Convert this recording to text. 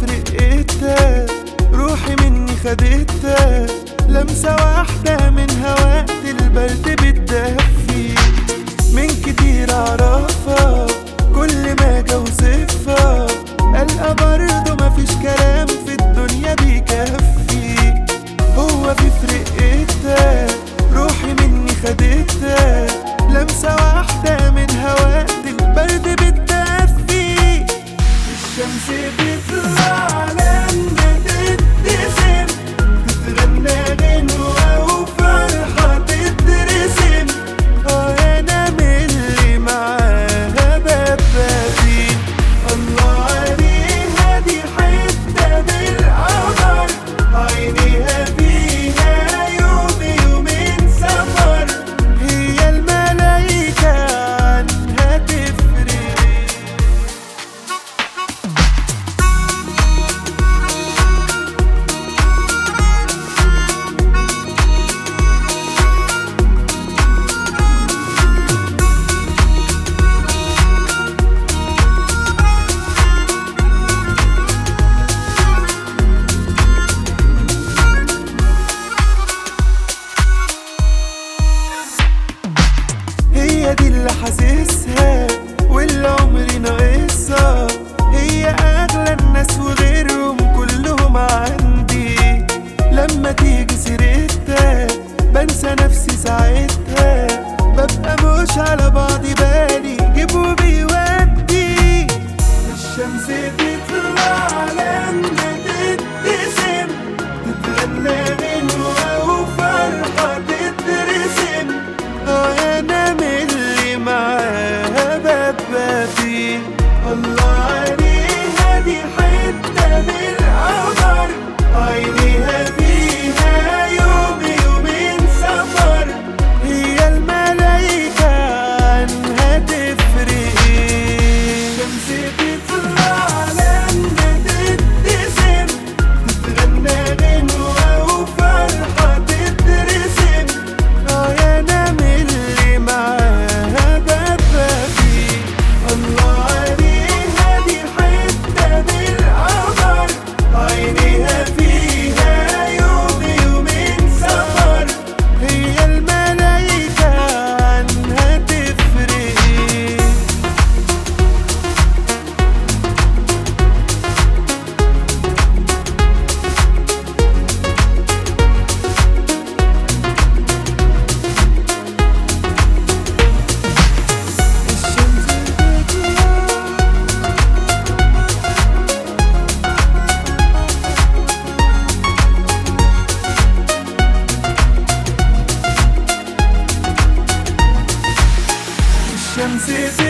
في فرقتها روحي مني خدتها لمسة واحدة من وقت البرد بتدفي. من كتير أعرفها كل ما أجي أوصفها. ألقى برضه مفيش كلام في الدنيا بيكفي. هو في فرقتها روحي مني خدتها لمسة واحدة من وقت البرد بتدفي. الشمس بتطلع حاسسها واللي عمري ناقصها. هي أغلى الناس وغيرهم كلهم عندي. لما تيجي سيرتها بنسى نفسي ساعتها. ببقى مش على بعضي بالي جيبوا بيودي. الشمس dances.